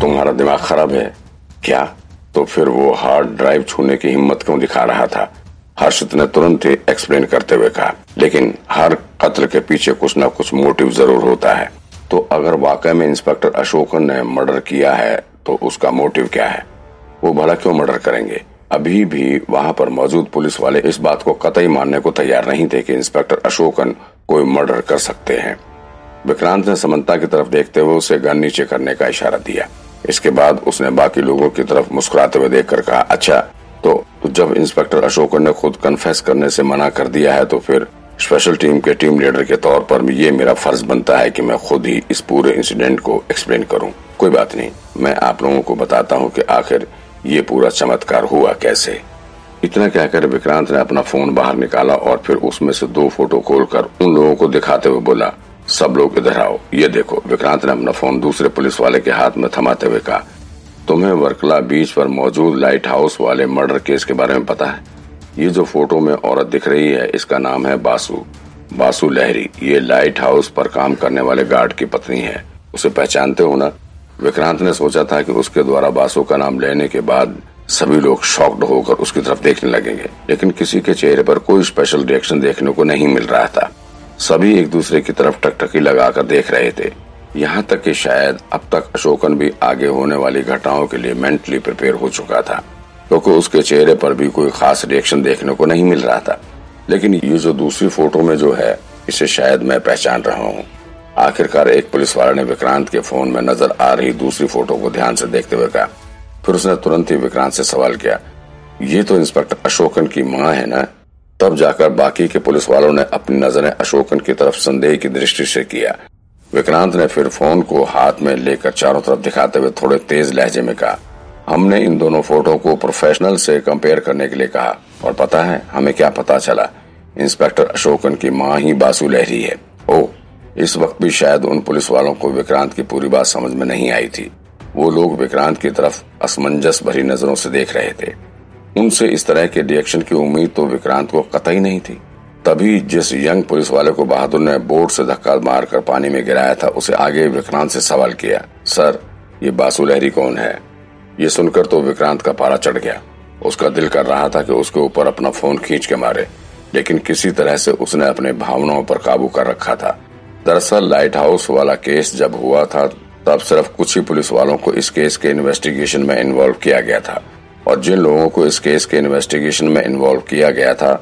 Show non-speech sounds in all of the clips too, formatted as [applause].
तुम्हारा दिमाग खराब है? क्या? तो फिर वो हार्ड ड्राइव छूने की हिम्मत क्यों दिखा रहा था? हर्षित ने तुरंत ही एक्सप्लेन करते हुए कहा, लेकिन हर कत्ल के पीछे कुछ न कुछ मोटिव ज़रूर होता है। तो अगर वाकई में इंस्पेक्टर अशोकन ने मर्डर किया है तो उसका मोटिव क्या है? वो भला क्यों मर्डर करेंगे? अभी भी वहाँ पर मौजूद पुलिस वाले इस बात को कतई मानने को तैयार नहीं थे कि इंस्पेक्टर अशोकन कोई मर्डर कर सकते हैं। विक्रांत ने समंता की तरफ़ देखते हुए उसे गन नीचे करने का इशारा दिया। इसके बाद उसने बाकी लोगों की तरफ़ मुस्कुराते हुए देखकर कहा अच्छा तो, तो जब इंस्पेक्टर अशोकन ने खुद कन्फेस करने से मना कर दिया है तो फिर स्पेशल टीम के टीम लीडर के तौर पर ये मेरा फ़र्ज़ बनता है कि मैं खुद ही इस पूरे इंसिडेंट को एक्सप्लेन करूँ। कोई बात नहीं मैं आप लोगों को बताता हूँ कि आखिर ये पूरा चमत्कार हुआ कैसे। इतना कहकर विक्रांत ने अपना फ़ोन बाहर निकाला और फिर उसमें से दो फ़ोटो खोलकर उन लोगों को दिखाते हुए बोला सब लोग इधर आओ। ये देखो, विक्रांत ने अपना फ़ोन दूसरे पुलिस वाले के हाथ में थमाते हुए कहा, तुम्हें वर्कला बीच पर मौजूद लाइट हाउस वाले मर्डर केस के बारे में पता है? ये जो फ़ोटो में औरत दिख रही है, इसका नाम है बासु। बासु लहरी, ये लाइट हाउस पर काम करने वाले गार्ड की पत्नी है। उसे पहचानते हो ना? विक्रांत ने सोचा था कि उसके द्वारा बासु का नाम लेने के बाद सभी लोग शॉक्ड होकर उसकी तरफ़ देखने लगेंगे, लेकिन किसी के चेहरे पर कोई स्पेशल रिएक्शन देखने को नहीं मिल रहा था। सभी एक दूसरे की तरफ़ टकटकी लगाकर देख रहे थे। यहाँ तक कि शायद अब तक अशोकन भी आगे होने वाली घटनाओं के लिए मेंटली प्रिपेयर हो चुका था, क्योंकि उसके चेहरे पर भी कोई खास रिएक्शन देखने को नहीं मिल रहा था। लेकिन ये जो दूसरी फ़ोटो में जो है, इसे शायद मैं पहचान रहा हूँ। आखिरकार एक पुलिस वाले ने विक्रांत के फ़ोन में नज़र आ रही दूसरी फ़ोटो को ध्यान से देखते हुए कहा। फिर उसने तुरंत ही विक्रांत से सवाल किया, ये तो इंस्पेक्टर अशोकन की माँ है ना? तब जाकर बाकी के पुलिस वालों ने अपनी नज़रें अशोकन की तरफ़ संदेह की दृष्टि से किया। विक्रांत ने फिर फ़ोन को हाथ में लेकर चारों तरफ़ दिखाते हुए थोड़े तेज लहजे में कहा, हमने इन दोनों फ़ोटो को प्रोफेशनल से कंपेयर करने के लिए कहा और पता है, हमें क्या पता चला, इंस्पेक्टर अशोकन की माँ ही बासु लहरी है। ओ इस वक्त भी शायद उन पुलिस वालों को विक्रांत की पूरी बात समझ में नहीं आई थी। वो लोग विक्रांत की तरफ़ असमंजस भरी नज़रों से देख रहे थे। उनसे इस तरह के रिएक्शन की उम्मीद तो विक्रांत को कतई नहीं थी। तभी जिस यंग पुलिस वाले को बहादुर ने बोर्ड से धक्का मारकर पानी में गिराया था, उसे आगे विक्रांत से सवाल किया, सर, ये बासु लहरी कौन है? ये सुनकर तो विक्रांत का पारा चढ़ गया। उसका दिल कर रहा था कि उसके ऊपर अपना फ़ोन खींच के मारे, लेकिन किसी तरह से उसने अपने भावनाओं पर काबू कर रखा था। दरअसल लाइट हाउस वाला केस जब हुआ था, तब सिर्फ़ कुछ ही पुलिस वालों को इस केस के इन्वेस्टिगेशन में इन्वॉल्व किया गया था। और जिन लोगों को इस केस के इन्वेस्टिगेशन में इन्वॉल्व किया गया था,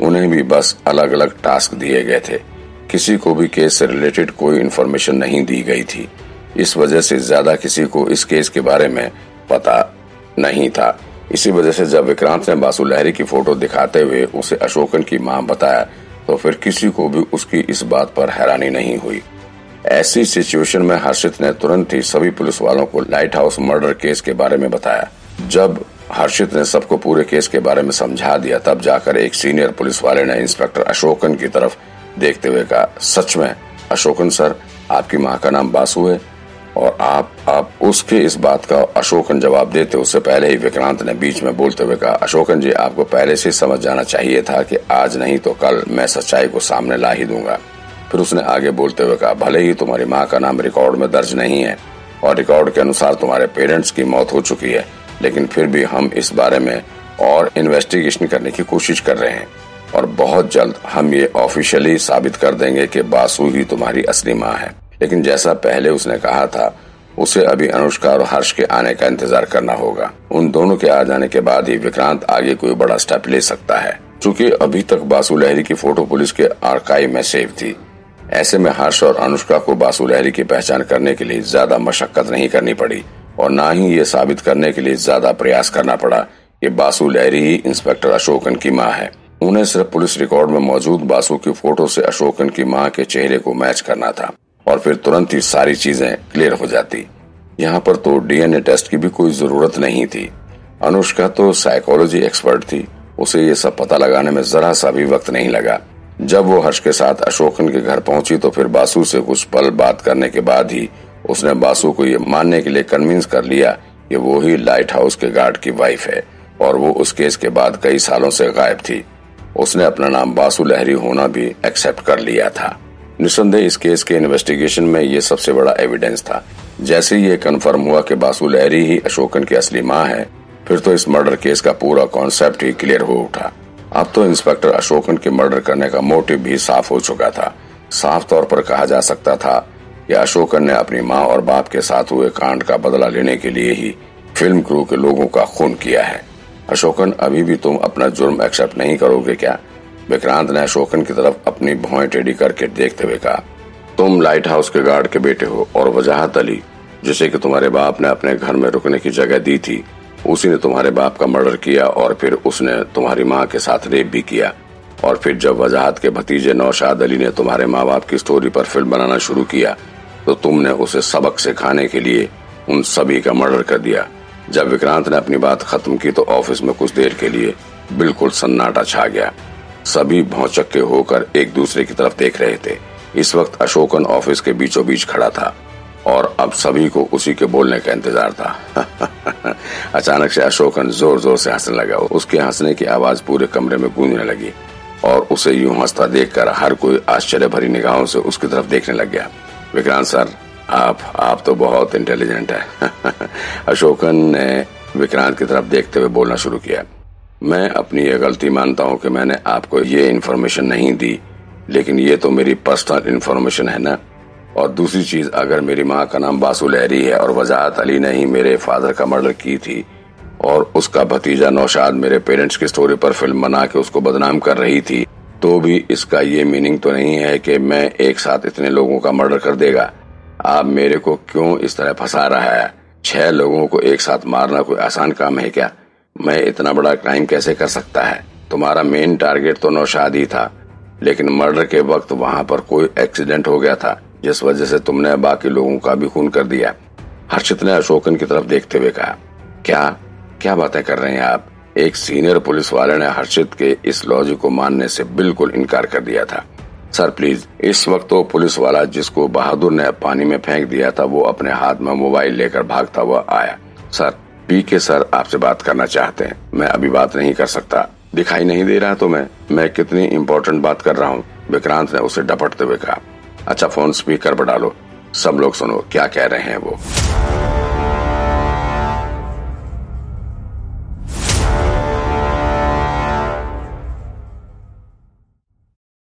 उन्हें भी बस अलग अलग टास्क दिए गए थे। किसी को भी केस से रिलेटेड कोई इन्फॉर्मेशन नहीं दी गई थी। इस वजह से ज़्यादा किसी को इस केस के बारे में पता नहीं था। इसी वजह से जब विक्रांत ने बासु लहरी की फ़ोटो दिखाते हुए उसे अशोकन की माँ बताया तो फिर किसी को भी उसकी इस बात पर हैरानी नहीं हुई। ऐसी सिचुएशन में हर्षित ने तुरंत ही सभी पुलिस वालों को लाइट हाउस मर्डर केस के बारे में बताया। जब हर्षित ने सबको पूरे केस के बारे में समझा दिया। तब जाकर एक सीनियर पुलिस वाले ने इंस्पेक्टर अशोकन की तरफ़ देखते हुए कहा, सच में, अशोकन सर, आपकी माँ का नाम बासु है और आप आप उसके इस बात का अशोकन जवाब देते उससे पहले ही विक्रांत ने बीच में बोलते हुए कहा, अशोकन जी, आपको पहले से समझ जाना चाहिए था कि आज नहीं तो कल मैं सच्चाई को सामने ला ही दूँगा। फिर उसने आगे बोलते हुए कहा, भले ही तुम्हारी माँ का नाम रिकॉर्ड में दर्ज नहीं है और रिकॉर्ड के अनुसार तुम्हारे पेरेंट्स की मौत हो चुकी है लेकिन फिर भी हम इस बारे में और इन्वेस्टिगेशन करने की कोशिश कर रहे हैं। और बहुत जल्द हम ये ऑफिशियली साबित कर देंगे कि बासु ही तुम्हारी असली माँ है। लेकिन जैसा पहले उसने कहा था, उसे अभी अनुष्का और हर्ष के आने का इंतज़ार करना होगा। उन दोनों के आ जाने के बाद ही विक्रांत आगे कोई बड़ा स्टेप ले सकता है। चूँकि अभी तक बासु लहरी की फ़ोटो पुलिस के आर्काइव में सेव थी। ऐसे में हर्ष और अनुष्का को बासु लहरी की पहचान करने के लिए ज़्यादा मशक्कत नहीं करनी पड़ी। और न ही ये साबित करने के लिए ज़्यादा प्रयास करना पड़ा कि बासु लहरी ही इंस्पेक्टर अशोकन की माँ है। उन्हें सिर्फ़ पुलिस रिकॉर्ड में मौजूद बासु की फ़ोटो से अशोकन की माँ के चेहरे को मैच करना था और फिर तुरंत ही सारी चीज़ें क्लियर हो जाती। यहाँ पर तो डीएनए टेस्ट की भी कोई ज़रूरत नहीं थी। अनुष्का तो साइकोलॉजी एक्सपर्ट थी। उसे ये सब पता लगाने में जरा सा भी वक्त नहीं लगा। जब वो हर्ष के साथ अशोकन के घर पहुँची तो फिर बासु से कुछ पल बात करने के बाद ही उसने बासु को ये मानने के लिए कन्विंस कर लिया कि वो ही लाइट हाउस के गार्ड की वाइफ है और वो उस केस के बाद कई सालों से गायब थी। उसने अपना नाम बासु लहरी होना भी एक्सेप्ट कर लिया था। निसंदेह इस केस के इन्वेस्टिगेशन में ये सबसे बड़ा एविडेंस था। जैसे ही ये कन्फर्म हुआ कि बासु लहरी ही अशोकन की असली माँ है, फिर तो इस मर्डर केस का पूरा कॉन्सेप्ट ही क्लियर हो उठा। अब तो इंस्पेक्टर अशोकन के मर्डर करने का मोटिव भी साफ़ हो चुका था। साफ़ तौर पर कहा जा सकता था कि अशोकन ने अपनी माँ और बाप के साथ हुए कांड का बदला लेने के लिए ही फ़िल्म क्रू के लोगों का खून किया है। अशोकन, अभी भी तुम अपना जुर्म एक्सेप्ट नहीं करोगे क्या? विक्रांत ने अशोकन की तरफ़ अपनी भौएँ टेढ़ी करके देखते हुए कहा, तुम लाइट हाउस के गार्ड के बेटे हो और वजाहत अली, जिसे कि तुम्हारे बाप ने अपने घर में रुकने की जगह दी थी, उसी ने तुम्हारे बाप का मर्डर किया और फिर उसने तुम्हारी माँ के साथ रेप भी किया। और फिर जब वजाहत के भतीजे नौशाद अली ने तुम्हारे माँ बाप की स्टोरी पर फ़िल्म बनाना शुरू किया तो तुमने उसे सबक सिखाने के लिए उन सभी का मर्डर कर दिया। जब विक्रांत ने अपनी बात खत्म की तो ऑफ़िस में कुछ देर के लिए बिल्कुल सन्नाटा छा गया। सभी भौचक्के होकर एक दूसरे की तरफ़ देख रहे थे। इस वक्त अशोकन ऑफ़िस के बीचों बीच खड़ा था और अब सभी को उसी के बोलने का इंतज़ार था। [laughs] अचानक से अशोकन ज़ोर ज़ोर से हंसने लगा। उसके हंसने की आवाज़ पूरे कमरे में गूंजने लगी और उसे यूँ हंसता देखकर हर कोई आश्चर्य भरी निगाहों से उसकी तरफ़ देखने लग गया। विक्रांत सर, आप आप तो बहुत इंटेलिजेंट है। [laughs] अशोकन ने विक्रांत की तरफ़ देखते हुए बोलना शुरू किया। मैं अपनी ये गलती मानता हूँ कि मैंने आपको ये इन्फॉर्मेशन नहीं दी, लेकिन ये तो मेरी पर्सनल इन्फॉर्मेशन है ना? और दूसरी चीज़, अगर मेरी माँ का नाम बासु लहरी है और वजाहत अली ने ही मेरे फादर का मर्डर की थी, और उसका भतीजा नौशाद मेरे पेरेंट्स की स्टोरी पर फ़िल्म बना के उसको बदनाम कर रही थी तो भी इसका ये मीनिंग तो नहीं है कि मैं एक साथ इतने लोगों का मर्डर कर देगा। आप मेरे को क्यों इस तरह फंसा रहा है? छह लोगों को एक साथ मारना कोई आसान काम है क्या? मैं इतना बड़ा क्राइम कैसे कर सकता है? तुम्हारा मेन टारगेट तो नौशाद ही था, लेकिन मर्डर के वक्त वहाँ पर कोई एक्सीडेंट हो गया था, जिस वजह से तुमने बाकी लोगों का भी खून कर दिया। हर्षित ने अशोकन की तरफ़ देखते हुए कहा, क्या? क्या बातें कर रहे हैं आप? एक सीनियर पुलिस वाले ने हर्षित के इस लॉजिक को मानने से बिल्कुल इनकार कर दिया था। सर प्लीज़ इस वक्त तो पुलिस वाला जिसको बहादुर ने पानी में फेंक दिया था, वो अपने हाथ में मोबाइल लेकर भागता हुआ आया। सर पी के सर आपसे बात करना चाहते हैं। मैं अभी बात नहीं कर सकता। दिखाई नहीं दे रहा तो मैं मैं कितनी इम्पोर्टेंट बात कर रहा हूँ। विक्रांत ने उसे डपटते हुए कहा। अच्छा फ़ोन स्पीकर पर डालो। सब लोग सुनो, क्या कह रहे हैं वो।